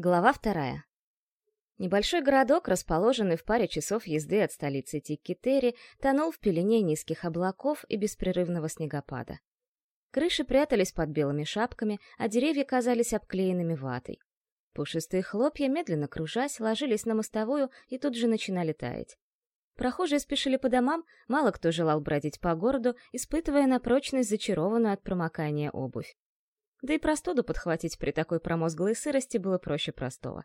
Глава вторая. Небольшой городок, расположенный в паре часов езды от столицы Тиккетери, тонул в пелене низких облаков и беспрерывного снегопада. Крыши прятались под белыми шапками, а деревья казались обклеенными ватой. Пушистые хлопья, медленно кружась, ложились на мостовую и тут же начинали таять. Прохожие спешили по домам, мало кто желал бродить по городу, испытывая на прочность зачарованную от промокания обувь. Да и простуду подхватить при такой промозглой сырости было проще простого.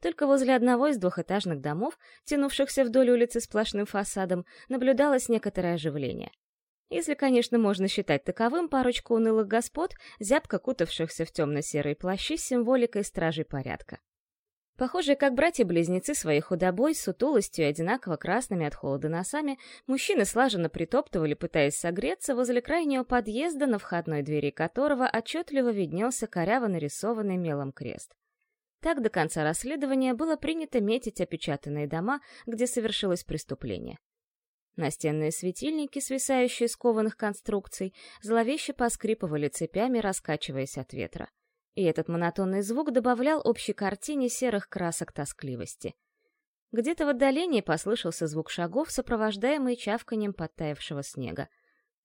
Только возле одного из двухэтажных домов, тянувшихся вдоль улицы сплошным фасадом, наблюдалось некоторое оживление. Если, конечно, можно считать таковым парочку унылых господ, зябко кутавшихся в темно-серые плащи с символикой стражей порядка. Похожие как братья-близнецы своей худобой, сутулостью и одинаково красными от холода носами, мужчины слаженно притоптывали, пытаясь согреться, возле крайнего подъезда, на входной двери которого отчетливо виднелся коряво нарисованный мелом крест. Так до конца расследования было принято метить опечатанные дома, где совершилось преступление. Настенные светильники, свисающие с кованых конструкций, зловеще поскрипывали цепями, раскачиваясь от ветра и этот монотонный звук добавлял общей картине серых красок тоскливости. Где-то в отдалении послышался звук шагов, сопровождаемый чавканием подтаявшего снега.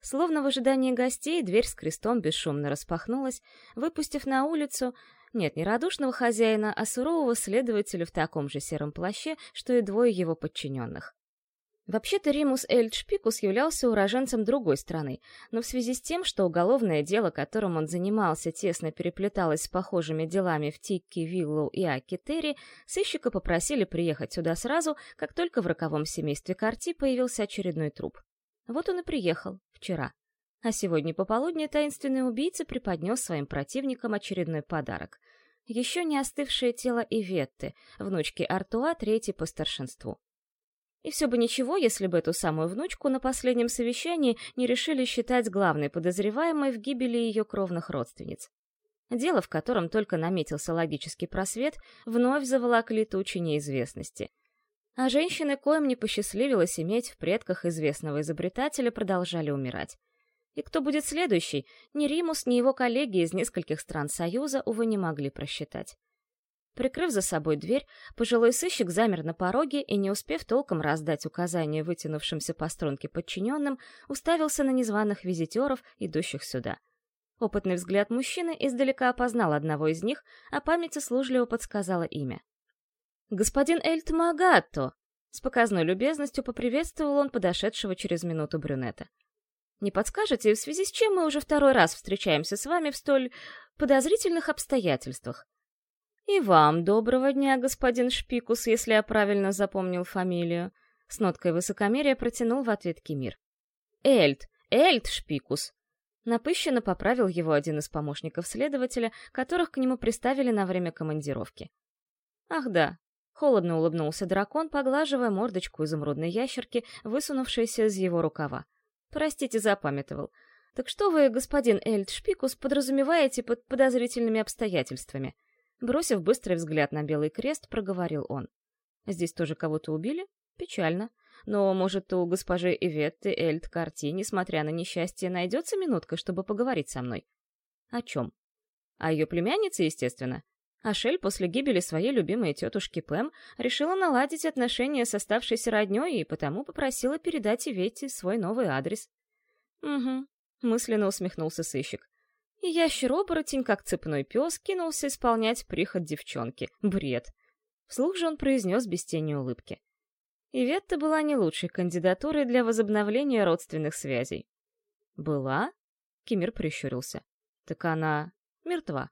Словно в ожидании гостей, дверь с крестом бесшумно распахнулась, выпустив на улицу, нет, не радушного хозяина, а сурового следователя в таком же сером плаще, что и двое его подчиненных. Вообще-то Римус Эльд Шпикус являлся уроженцем другой страны, но в связи с тем, что уголовное дело, которым он занимался, тесно переплеталось с похожими делами в Тикки, Виллоу и Акитери, сыщика попросили приехать сюда сразу, как только в роковом семействе Карти появился очередной труп. Вот он и приехал, вчера. А сегодня пополудни таинственный убийца преподнес своим противникам очередной подарок. Еще не остывшее тело Иветты, внучки Артуа, третьей по старшинству. И все бы ничего, если бы эту самую внучку на последнем совещании не решили считать главной подозреваемой в гибели ее кровных родственниц. Дело, в котором только наметился логический просвет, вновь заволокли тучи неизвестности. А женщины, коим не посчастливилось иметь в предках известного изобретателя, продолжали умирать. И кто будет следующий, ни Римус, ни его коллеги из нескольких стран Союза, увы, не могли просчитать. Прикрыв за собой дверь, пожилой сыщик замер на пороге и, не успев толком раздать указания вытянувшимся по струнке подчиненным, уставился на незваных визитеров, идущих сюда. Опытный взгляд мужчины издалека опознал одного из них, а память услужливо подсказала имя. «Господин Эльт Магатто!» С показной любезностью поприветствовал он подошедшего через минуту брюнета. «Не подскажете, в связи с чем мы уже второй раз встречаемся с вами в столь подозрительных обстоятельствах?» «И вам доброго дня, господин Шпикус, если я правильно запомнил фамилию», — с ноткой высокомерия протянул в ответ Кемир. «Эльт! Эльт Шпикус!» Напыщенно поправил его один из помощников следователя, которых к нему приставили на время командировки. «Ах да!» — холодно улыбнулся дракон, поглаживая мордочку изумрудной ящерки, высунувшейся из его рукава. «Простите, запамятовал. Так что вы, господин Эльт Шпикус, подразумеваете под подозрительными обстоятельствами?» Бросив быстрый взгляд на белый крест, проговорил он. «Здесь тоже кого-то убили? Печально. Но, может, у госпожи Иветты Эльд Карти, несмотря на несчастье, найдется минутка, чтобы поговорить со мной?» «О чем?» «О ее племяннице, естественно. Ашель после гибели своей любимой тетушки Пэм решила наладить отношения с оставшейся роднёй и потому попросила передать Иветте свой новый адрес». «Угу», — мысленно усмехнулся сыщик. И ящер-оборотень, как цепной пес, кинулся исполнять приход девчонки. Бред. Вслух же он произнес без тени улыбки. Иветта была не лучшей кандидатурой для возобновления родственных связей. «Была?» — Кемир прищурился. «Так она мертва.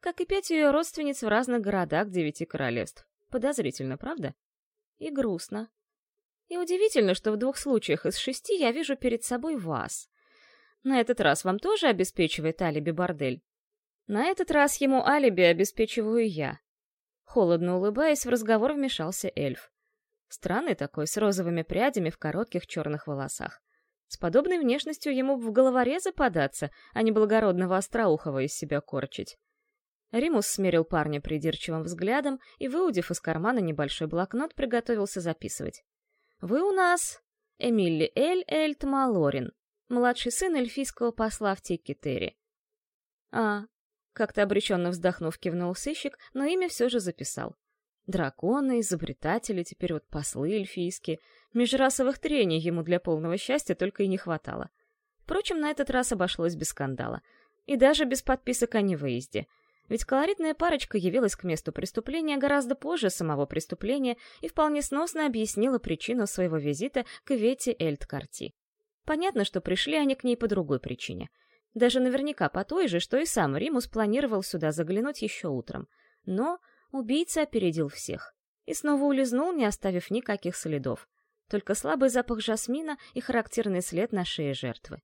Как и пять ее родственниц в разных городах девяти королевств. Подозрительно, правда? И грустно. И удивительно, что в двух случаях из шести я вижу перед собой вас. На этот раз вам тоже обеспечивает алиби бордель? На этот раз ему алиби обеспечиваю я. Холодно улыбаясь, в разговор вмешался эльф. Странный такой, с розовыми прядями в коротких черных волосах. С подобной внешностью ему в головорезы податься, а не благородного остроухого из себя корчить. Римус смерил парня придирчивым взглядом и, выудив из кармана небольшой блокнот, приготовился записывать. «Вы у нас Эмилли Эль Эльт Малорин, младший сын эльфийского посла в Тиккетери. А, Как-то обреченно вздохнув, кивнул сыщик, но имя все же записал. Драконы, изобретатели, теперь вот послы эльфийские. Межрасовых трений ему для полного счастья только и не хватало. Впрочем, на этот раз обошлось без скандала. И даже без подписок о невыезде. Ведь колоритная парочка явилась к месту преступления гораздо позже самого преступления и вполне сносно объяснила причину своего визита к Вете Эльткарти. Понятно, что пришли они к ней по другой причине. Даже наверняка по той же, что и сам Римус планировал сюда заглянуть еще утром. Но убийца опередил всех. И снова улизнул, не оставив никаких следов. Только слабый запах жасмина и характерный след на шее жертвы.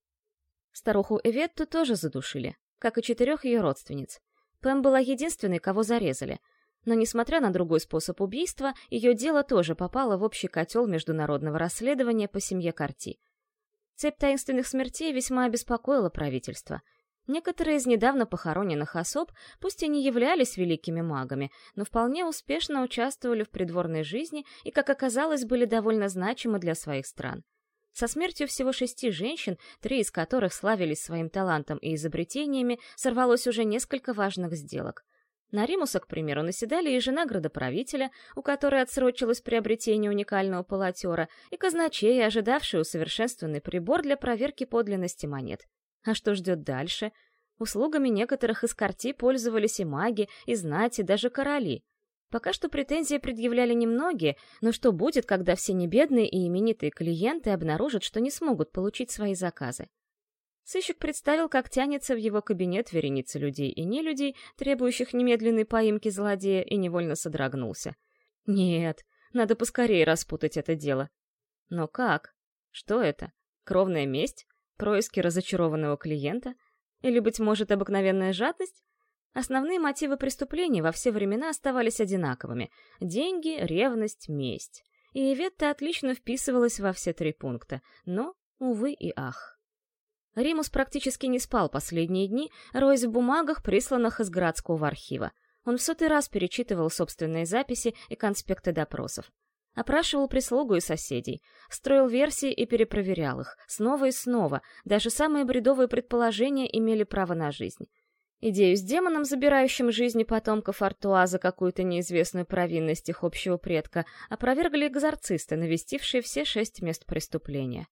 Старуху Эветту тоже задушили, как и четырех ее родственниц. Пэм была единственной, кого зарезали. Но, несмотря на другой способ убийства, ее дело тоже попало в общий котел международного расследования по семье Карти. Цепь таинственных смертей весьма обеспокоила правительство. Некоторые из недавно похороненных особ, пусть и не являлись великими магами, но вполне успешно участвовали в придворной жизни и, как оказалось, были довольно значимы для своих стран. Со смертью всего шести женщин, три из которых славились своим талантом и изобретениями, сорвалось уже несколько важных сделок. На Римуса, к примеру, наседали и жена градоправителя, у которой отсрочилось приобретение уникального полотера, и казначей, ожидавший усовершенствованный прибор для проверки подлинности монет. А что ждет дальше? Услугами некоторых из карти пользовались и маги, и знати, даже короли. Пока что претензии предъявляли немногие, но что будет, когда все небедные и именитые клиенты обнаружат, что не смогут получить свои заказы? Сыщик представил, как тянется в его кабинет вереница людей и нелюдей, требующих немедленной поимки злодея, и невольно содрогнулся. Нет, надо поскорее распутать это дело. Но как? Что это? Кровная месть? Происки разочарованного клиента? Или, быть может, обыкновенная жадность? Основные мотивы преступлений во все времена оставались одинаковыми — деньги, ревность, месть. И Иветта отлично вписывалась во все три пункта, но, увы и ах. Римус практически не спал последние дни, роясь в бумагах, присланных из городского архива. Он в сотый раз перечитывал собственные записи и конспекты допросов. Опрашивал прислугу и соседей, строил версии и перепроверял их, снова и снова, даже самые бредовые предположения имели право на жизнь. Идею с демоном, забирающим жизни потомков Артуа за какую-то неизвестную провинность их общего предка, опровергли экзорцисты, навестившие все шесть мест преступления.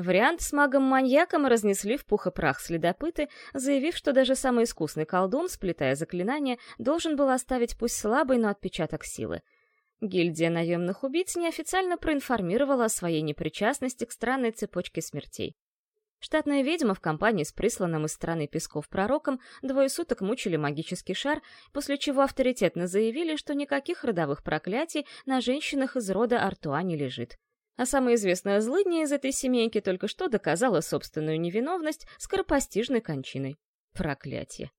Вариант с магом-маньяком разнесли в пух и прах следопыты, заявив, что даже самый искусный колдун, сплетая заклинания, должен был оставить пусть слабый, но отпечаток силы. Гильдия наемных убийц неофициально проинформировала о своей непричастности к странной цепочке смертей. Штатная ведьма в компании с присланным из страны Песков пророком двое суток мучили магический шар, после чего авторитетно заявили, что никаких родовых проклятий на женщинах из рода Артуа не лежит. А самая известная злыдня из этой семейки только что доказала собственную невиновность скоропостижной кончиной. Проклятие.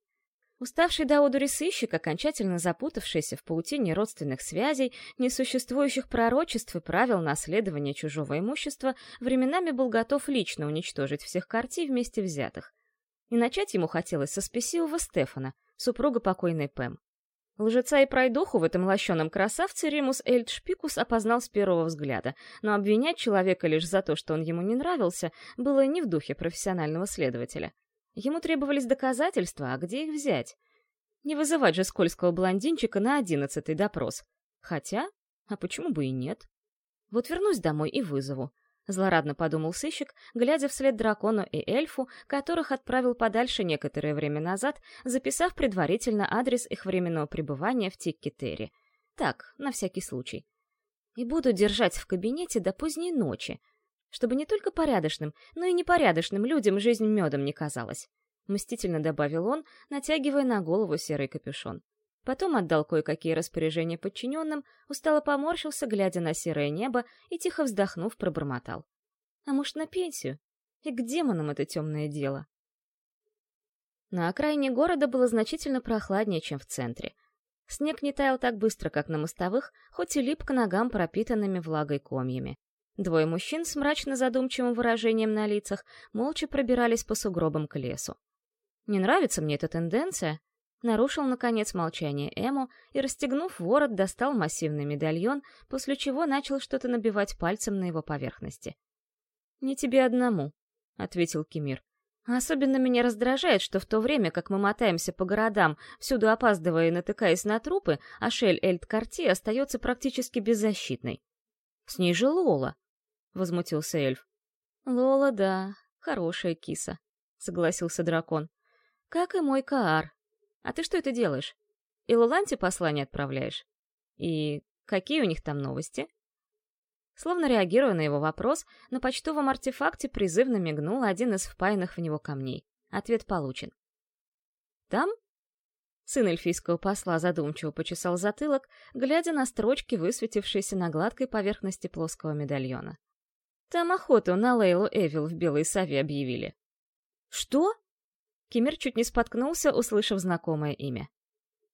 Уставший до одури сыщик, окончательно запутавшийся в паутине родственных связей, несуществующих пророчеств и правил наследования чужого имущества, временами был готов лично уничтожить всех карти вместе взятых. И начать ему хотелось со спесивого Стефана, супруга покойной Пэм. Лжеца и пройдуху в этом лощеном красавце Римус Эльдшпикус опознал с первого взгляда, но обвинять человека лишь за то, что он ему не нравился, было не в духе профессионального следователя. Ему требовались доказательства, а где их взять? Не вызывать же скользкого блондинчика на одиннадцатый допрос. Хотя, а почему бы и нет? Вот вернусь домой и вызову. Злорадно подумал сыщик, глядя вслед дракону и эльфу, которых отправил подальше некоторое время назад, записав предварительно адрес их временного пребывания в Тиккетери. Так, на всякий случай. И буду держать в кабинете до поздней ночи, чтобы не только порядочным, но и непорядочным людям жизнь медом не казалась. Мстительно добавил он, натягивая на голову серый капюшон. Потом отдал кое-какие распоряжения подчиненным, устало поморщился, глядя на серое небо, и, тихо вздохнув, пробормотал. «А может, на пенсию? И к демонам это темное дело?» На окраине города было значительно прохладнее, чем в центре. Снег не таял так быстро, как на мостовых, хоть и лип к ногам пропитанными влагой комьями. Двое мужчин с мрачно задумчивым выражением на лицах молча пробирались по сугробам к лесу. «Не нравится мне эта тенденция», — нарушил, наконец, молчание Эму и, расстегнув ворот, достал массивный медальон, после чего начал что-то набивать пальцем на его поверхности. «Не тебе одному», — ответил Кемир. Особенно меня раздражает, что в то время, как мы мотаемся по городам, всюду опаздывая и натыкаясь на трупы, Ашель Эльд Карти остается практически беззащитной. «С ней же Лола!» — возмутился эльф. «Лола, да, хорошая киса», — согласился дракон. «Как и мой Каар. А ты что это делаешь? И Лоланте послание отправляешь? И какие у них там новости?» Словно реагируя на его вопрос, на почтовом артефакте призывно мигнул один из впаянных в него камней. Ответ получен. «Там?» Сын эльфийского посла задумчиво почесал затылок, глядя на строчки, высветившиеся на гладкой поверхности плоского медальона. «Там охоту на Лейлу Эвил в Белой Сове объявили». «Что?» Кемер чуть не споткнулся, услышав знакомое имя.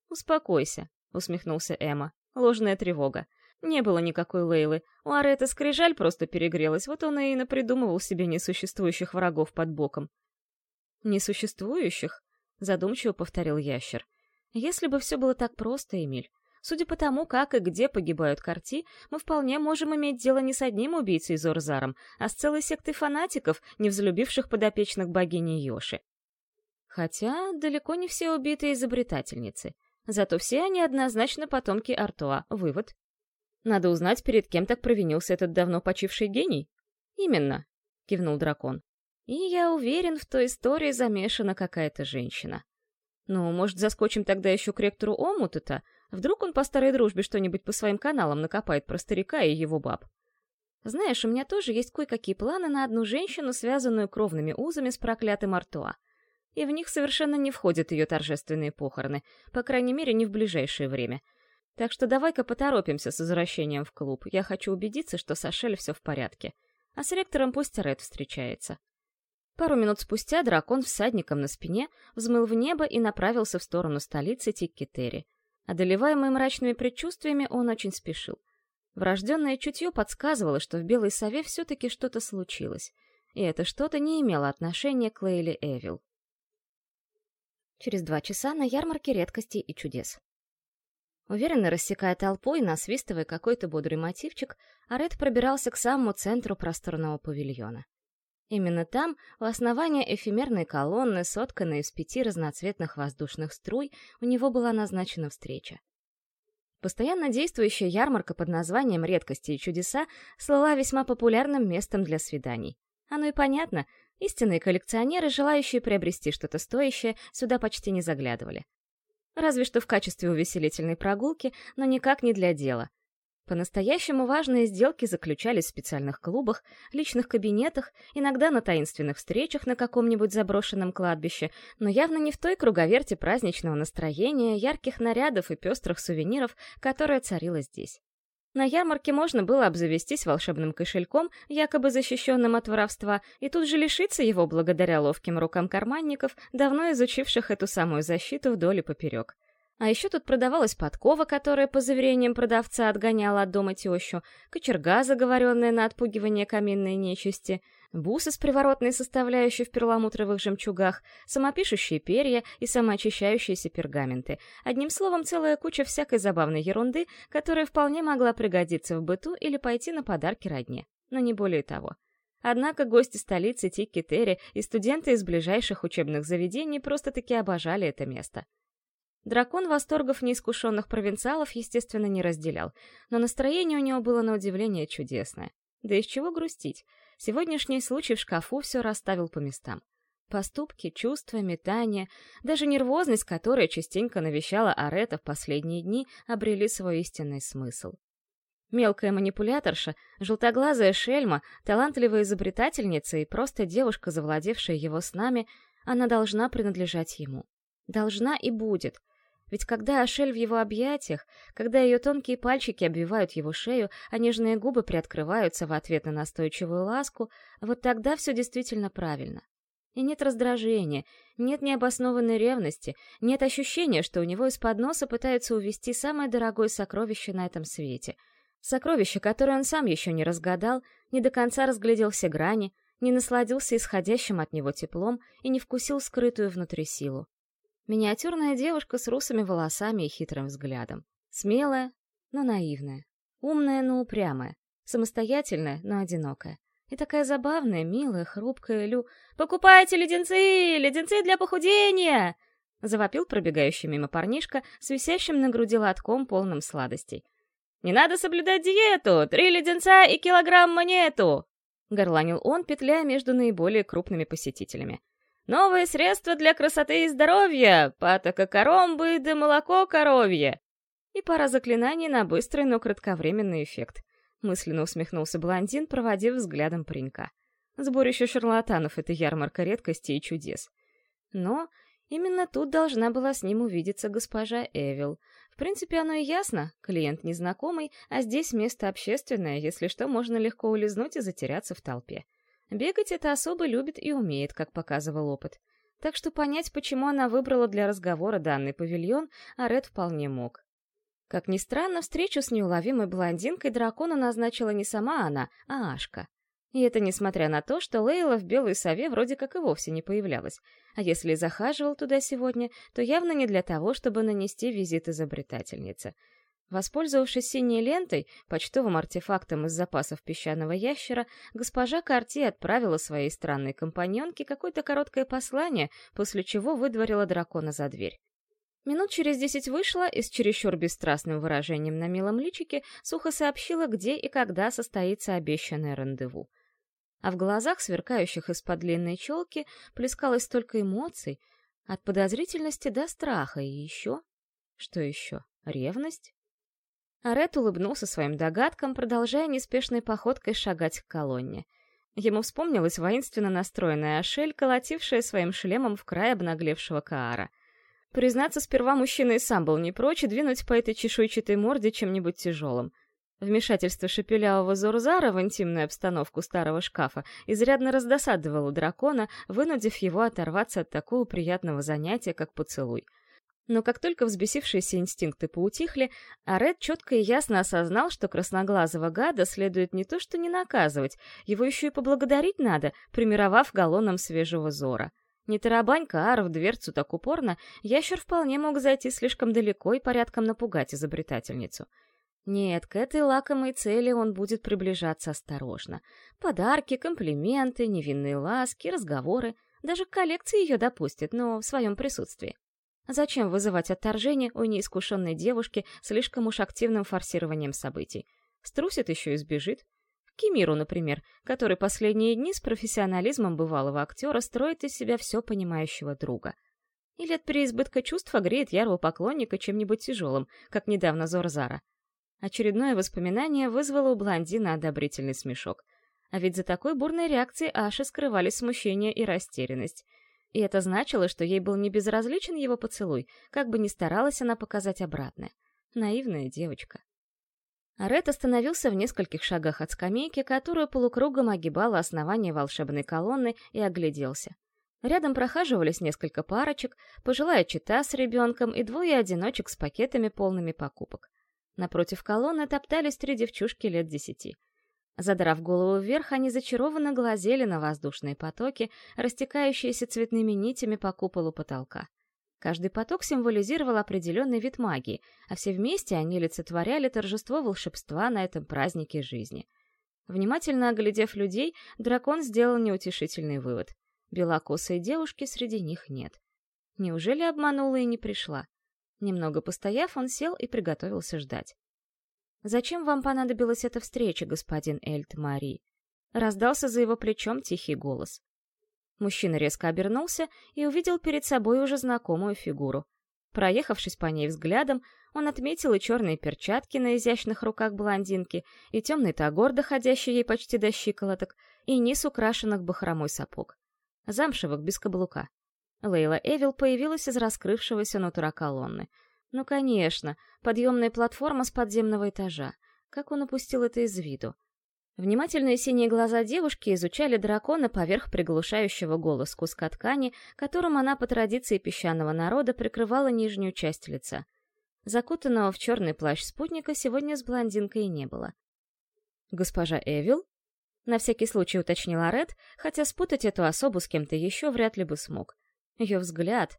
«Успокойся», — усмехнулся Эмма. «Ложная тревога. Не было никакой Лейлы. У Арета скрижаль просто перегрелась, вот он и напридумывал себе несуществующих врагов под боком. «Несуществующих?» — задумчиво повторил ящер. «Если бы все было так просто, Эмиль. Судя по тому, как и где погибают карти, мы вполне можем иметь дело не с одним убийцей Зорзаром, а с целой сектой фанатиков, не взлюбивших подопечных богини Йоши. Хотя далеко не все убитые изобретательницы. Зато все они однозначно потомки Артуа. Вывод. Надо узнать, перед кем так провинился этот давно почивший гений. Именно, кивнул дракон. И я уверен, в той истории замешана какая-то женщина. Ну, может, заскочим тогда еще к ректору Омута-то? Вдруг он по старой дружбе что-нибудь по своим каналам накопает про старика и его баб. Знаешь, у меня тоже есть кое-какие планы на одну женщину, связанную кровными узами с проклятым Артуа. И в них совершенно не входят ее торжественные похороны, по крайней мере, не в ближайшее время — так что давай-ка поторопимся с возвращением в клуб. Я хочу убедиться, что с Ашель все в порядке. А с ректором пусть Ред встречается. Пару минут спустя дракон всадником на спине взмыл в небо и направился в сторону столицы Тиккетери. Одолеваемый мрачными предчувствиями, он очень спешил. Врожденное чутье подсказывало, что в Белой Сове все-таки что-то случилось, и это что-то не имело отношения к Лейли Эвил. Через два часа на ярмарке редкостей и чудес. Уверенно рассекая толпу и насвистывая какой-то бодрый мотивчик, Арет пробирался к самому центру просторного павильона. Именно там, у основания эфемерной колонны, сотканной из пяти разноцветных воздушных струй, у него была назначена встреча. Постоянно действующая ярмарка под названием «Редкости и чудеса» слала весьма популярным местом для свиданий. Оно и понятно, истинные коллекционеры, желающие приобрести что-то стоящее, сюда почти не заглядывали. Разве что в качестве увеселительной прогулки, но никак не для дела. По-настоящему важные сделки заключались в специальных клубах, личных кабинетах, иногда на таинственных встречах на каком-нибудь заброшенном кладбище, но явно не в той круговерте праздничного настроения, ярких нарядов и пестрых сувениров, которая царила здесь. На ярмарке можно было обзавестись волшебным кошельком, якобы защищенным от воровства, и тут же лишиться его благодаря ловким рукам карманников, давно изучивших эту самую защиту вдоль и поперек. А еще тут продавалась подкова, которая, по заверениям продавца, отгоняла от дома тещу, кочерга, заговоренная на отпугивание каминной нечисти — бусы с приворотной составляющей в перламутровых жемчугах, самопишущие перья и самоочищающиеся пергаменты. Одним словом, целая куча всякой забавной ерунды, которая вполне могла пригодиться в быту или пойти на подарки родне. Но не более того. Однако гости столицы Тикки-Терри и студенты из ближайших учебных заведений просто-таки обожали это место. Дракон восторгов неискушенных провинциалов, естественно, не разделял, но настроение у него было на удивление чудесное. Да из чего грустить? Сегодняшний случай в шкафу все расставил по местам. Поступки, чувства, метания, даже нервозность, которая частенько навещала Арета в последние дни, обрели свой истинный смысл. Мелкая манипуляторша, желтоглазая шельма, талантливая изобретательница и просто девушка, завладевшая его снами, она должна принадлежать ему. Должна и будет, ведь когда Ашель в его объятиях, когда ее тонкие пальчики обвивают его шею, а нежные губы приоткрываются в ответ на настойчивую ласку, вот тогда все действительно правильно. И нет раздражения, нет необоснованной ревности, нет ощущения, что у него из-под носа пытаются увести самое дорогое сокровище на этом свете. Сокровище, которое он сам еще не разгадал, не до конца разглядел все грани, не насладился исходящим от него теплом и не вкусил скрытую внутри силу. Миниатюрная девушка с русыми волосами и хитрым взглядом. Смелая, но наивная. Умная, но упрямая. Самостоятельная, но одинокая. И такая забавная, милая, хрупкая Лю. «Покупайте леденцы! Леденцы для похудения!» Завопил пробегающий мимо парнишка с висящим на груди лотком, полным сладостей. «Не надо соблюдать диету! Три леденца и килограмм монету!» Горланил он, петляя между наиболее крупными посетителями. «Новые средства для красоты и здоровья! Патока коромбы да молоко коровье!» И пара заклинаний на быстрый, но кратковременный эффект. Мысленно усмехнулся блондин, проводив взглядом паренька. Сборище шарлатанов — это ярмарка редкостей и чудес. Но именно тут должна была с ним увидеться госпожа Эвил. В принципе, оно и ясно. Клиент незнакомый, а здесь место общественное, если что, можно легко улизнуть и затеряться в толпе. Бегать это особо любит и умеет, как показывал опыт. Так что понять, почему она выбрала для разговора данный павильон, Аред вполне мог. Как ни странно, встречу с неуловимой блондинкой дракона назначила не сама она, а Ашка. И это несмотря на то, что Лейла в белой сове вроде как и вовсе не появлялась. А если захаживал туда сегодня, то явно не для того, чтобы нанести визит изобретательнице. Воспользовавшись синей лентой, почтовым артефактом из запасов песчаного ящера, госпожа Карти отправила своей странной компаньонке какое-то короткое послание, после чего выдворила дракона за дверь. Минут через десять вышла и с чересчур бесстрастным выражением на милом личике сухо сообщила, где и когда состоится обещанное рандеву. А в глазах, сверкающих из-под длинной челки, плескалось столько эмоций, от подозрительности до страха, и еще... Что еще? Ревность? Арет улыбнулся своим догадкам, продолжая неспешной походкой шагать к колонне. Ему вспомнилась воинственно настроенная Ашель, колотившая своим шлемом в край обнаглевшего Каара — Признаться, сперва мужчина и сам был не прочь двинуть по этой чешуйчатой морде чем-нибудь тяжелым. Вмешательство шепелявого Зурзара в интимную обстановку старого шкафа изрядно раздосадовало дракона, вынудив его оторваться от такого приятного занятия, как поцелуй. Но как только взбесившиеся инстинкты поутихли, Аред четко и ясно осознал, что красноглазого гада следует не то что не наказывать, его еще и поблагодарить надо, примировав галлоном свежего зора. Не тарабанька, ар в дверцу так упорно, ящер вполне мог зайти слишком далеко и порядком напугать изобретательницу. Нет, к этой лакомой цели он будет приближаться осторожно. Подарки, комплименты, невинные ласки, разговоры. Даже коллекции ее допустит, но в своем присутствии. Зачем вызывать отторжение у неискушенной девушки слишком уж активным форсированием событий? Струсит еще и сбежит. Кимиру, например, который последние дни с профессионализмом бывалого актера строит из себя все понимающего друга. Или от переизбытка чувств огреет ярого поклонника чем-нибудь тяжелым, как недавно Зорзара. Очередное воспоминание вызвало у блондина одобрительный смешок. А ведь за такой бурной реакцией Аши скрывались смущение и растерянность. И это значило, что ей был не безразличен его поцелуй, как бы ни старалась она показать обратное. Наивная девочка. Ред остановился в нескольких шагах от скамейки, которую полукругом огибало основание волшебной колонны, и огляделся. Рядом прохаживались несколько парочек, пожилая чита с ребенком и двое одиночек с пакетами полными покупок. Напротив колонны топтались три девчушки лет десяти. Задрав голову вверх, они зачарованно глазели на воздушные потоки, растекающиеся цветными нитями по куполу потолка. Каждый поток символизировал определенный вид магии, а все вместе они олицетворяли торжество волшебства на этом празднике жизни. Внимательно оглядев людей, дракон сделал неутешительный вывод. Белокосой девушки среди них нет. Неужели обманула и не пришла? Немного постояв, он сел и приготовился ждать. «Зачем вам понадобилась эта встреча, господин Эльт Мари?» Раздался за его плечом тихий голос. Мужчина резко обернулся и увидел перед собой уже знакомую фигуру. Проехавшись по ней взглядом, он отметил и черные перчатки на изящных руках блондинки, и темный тагор, доходящий ей почти до щиколоток, и низ украшенных бахромой сапог. Замшевых, без каблука. Лейла Эвил появилась из раскрывшегося нутра колонны. Ну, конечно, подъемная платформа с подземного этажа. Как он упустил это из виду? Внимательные синие глаза девушки изучали дракона поверх приглушающего голос куска ткани, которым она по традиции песчаного народа прикрывала нижнюю часть лица. Закутанного в черный плащ спутника сегодня с блондинкой не было. «Госпожа Эвил?» На всякий случай уточнила Ред, хотя спутать эту особу с кем-то еще вряд ли бы смог. Ее взгляд,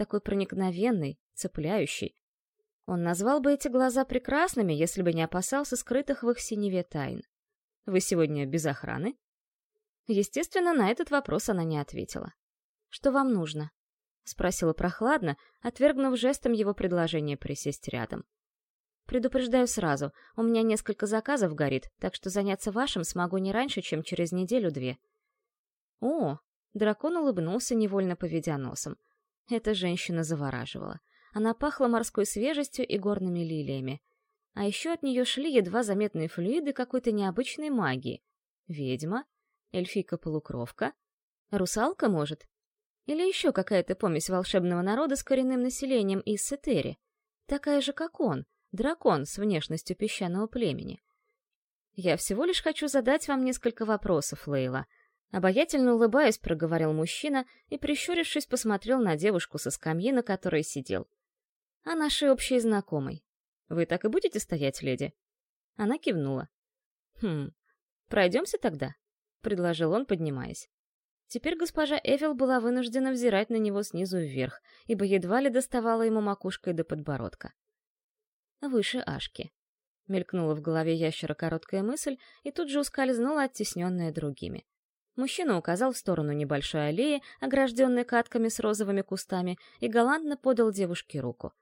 такой проникновенный, цепляющий. Он назвал бы эти глаза прекрасными, если бы не опасался скрытых в их синеве тайн. Вы сегодня без охраны?» Естественно, на этот вопрос она не ответила. «Что вам нужно?» — спросила прохладно, отвергнув жестом его предложение присесть рядом. «Предупреждаю сразу, у меня несколько заказов горит, так что заняться вашим смогу не раньше, чем через неделю-две». «О!» — дракон улыбнулся, невольно поведя носом. Эта женщина завораживала. Она пахла морской свежестью и горными лилиями. А еще от нее шли едва заметные флюиды какой-то необычной магии. Ведьма? Эльфийка-полукровка? Русалка, может? Или еще какая-то помесь волшебного народа с коренным населением из Сетери? Такая же, как он, дракон с внешностью песчаного племени. «Я всего лишь хочу задать вам несколько вопросов, Лейла», Обаятельно улыбаясь, проговорил мужчина и, прищурившись, посмотрел на девушку со скамьи, на которой сидел. «А нашей общей знакомой. Вы так и будете стоять, леди?» Она кивнула. «Хм, пройдемся тогда?» — предложил он, поднимаясь. Теперь госпожа Эвил была вынуждена взирать на него снизу вверх, ибо едва ли доставала ему макушкой до подбородка. «Выше Ашки», — мелькнула в голове ящера короткая мысль и тут же ускользнула, оттесненная другими. Мужчина указал в сторону небольшой аллеи, огражденной катками с розовыми кустами, и галантно подал девушке руку.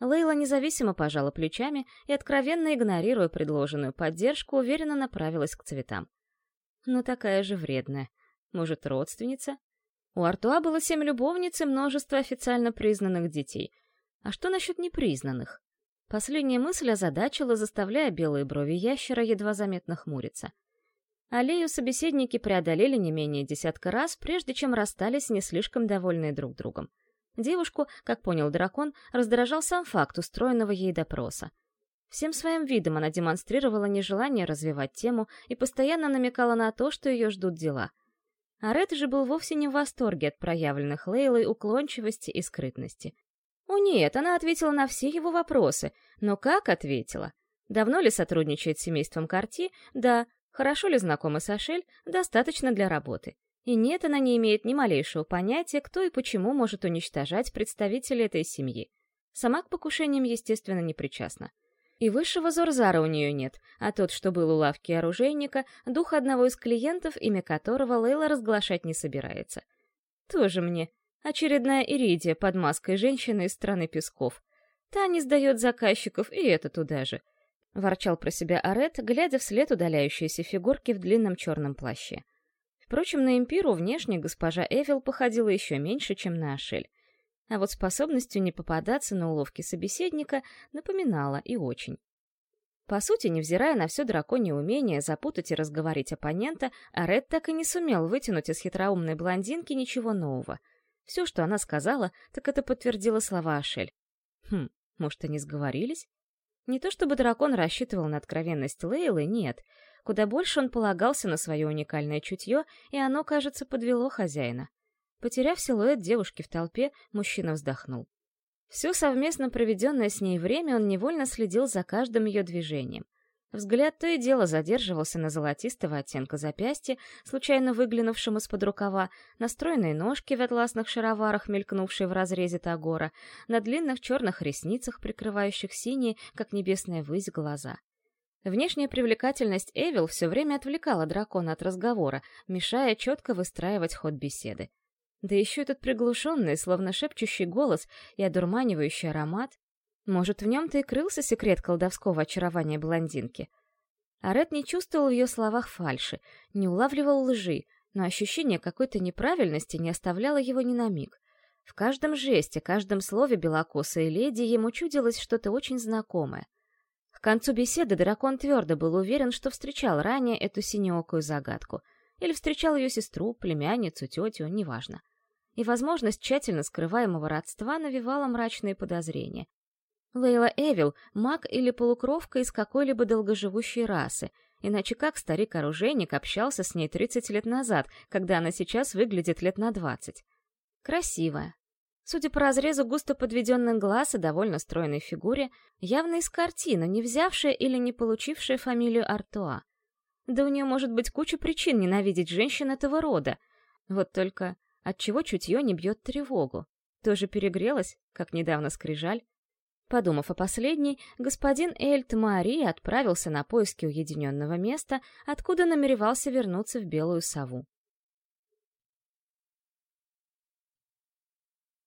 Лейла независимо пожала плечами и, откровенно игнорируя предложенную поддержку, уверенно направилась к цветам. Ну, такая же вредная. Может, родственница? У Артуа было семь любовниц и множество официально признанных детей. А что насчет непризнанных? Последняя мысль озадачила, заставляя белые брови ящера едва заметно хмуриться. Аллею собеседники преодолели не менее десятка раз, прежде чем расстались не слишком довольные друг другом. Девушку, как понял дракон, раздражал сам факт устроенного ей допроса. Всем своим видом она демонстрировала нежелание развивать тему и постоянно намекала на то, что ее ждут дела. А Ред же был вовсе не в восторге от проявленных Лейлой уклончивости и скрытности. О нет, она ответила на все его вопросы, но как ответила? Давно ли сотрудничает с семейством Карти? Да. Хорошо ли знакома с Ашель? Достаточно для работы. И нет, она не имеет ни малейшего понятия, кто и почему может уничтожать представителей этой семьи. Сама к покушениям, естественно, не причастна. И высшего Зорзара у нее нет, а тот, что был у лавки оружейника, дух одного из клиентов, имя которого Лейла разглашать не собирается. Тоже мне. Очередная Иридия под маской женщины из страны песков. Та не сдает заказчиков, и это туда же —— ворчал про себя Арет, глядя вслед удаляющейся фигурки в длинном черном плаще. Впрочем, на Импиру внешне госпожа Эвил походила еще меньше, чем на Ашель. А вот способностью не попадаться на уловки собеседника напоминала и очень. По сути, невзирая на все драконье умение запутать и разговорить оппонента, Арет так и не сумел вытянуть из хитроумной блондинки ничего нового. Все, что она сказала, так это подтвердило слова Ашель. Хм, может, они сговорились? Не то чтобы дракон рассчитывал на откровенность Лейлы, нет. Куда больше он полагался на свое уникальное чутье, и оно, кажется, подвело хозяина. Потеряв силуэт девушки в толпе, мужчина вздохнул. Все совместно проведенное с ней время он невольно следил за каждым ее движением. Взгляд то и дело задерживался на золотистого оттенка запястья, случайно выглянувшем из-под рукава, на стройной ножке в атласных шароварах, мелькнувшей в разрезе тагора, на длинных черных ресницах, прикрывающих синие, как небесная высь, глаза. Внешняя привлекательность Эвил все время отвлекала дракона от разговора, мешая четко выстраивать ход беседы. Да еще этот приглушенный, словно шепчущий голос и одурманивающий аромат, может, в нем-то и крылся секрет колдовского очарования блондинки. Арет не чувствовал в ее словах фальши, не улавливал лжи, но ощущение какой-то неправильности не оставляло его ни на миг. В каждом жесте, каждом слове белокосой леди ему чудилось что-то очень знакомое. К концу беседы дракон твердо был уверен, что встречал ранее эту синеокую загадку. Или встречал ее сестру, племянницу, тетю, неважно. И возможность тщательно скрываемого родства навевала мрачные подозрения. Лейла Эвил — маг или полукровка из какой-либо долгоживущей расы, иначе как старик-оружейник общался с ней 30 лет назад, когда она сейчас выглядит лет на 20? Красивая. Судя по разрезу густо подведенных глаз и довольно стройной фигуре, явно из картины, не взявшая или не получившая фамилию Артуа. Да у нее может быть куча причин ненавидеть женщин этого рода. Вот только отчего чутье не бьет тревогу? Тоже перегрелась, как недавно скрижаль? Подумав о последней, господин Эльт Мари отправился на поиски уединенного места, откуда намеревался вернуться в Белую Сову.